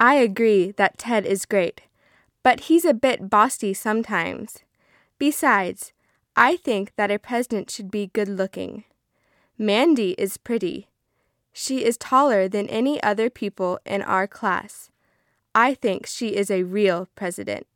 I agree that Ted is great, but he's a bit bossy sometimes. Besides, I think that a president should be good looking. Mandy is pretty. She is taller than any other people in our class. I think she is a real president.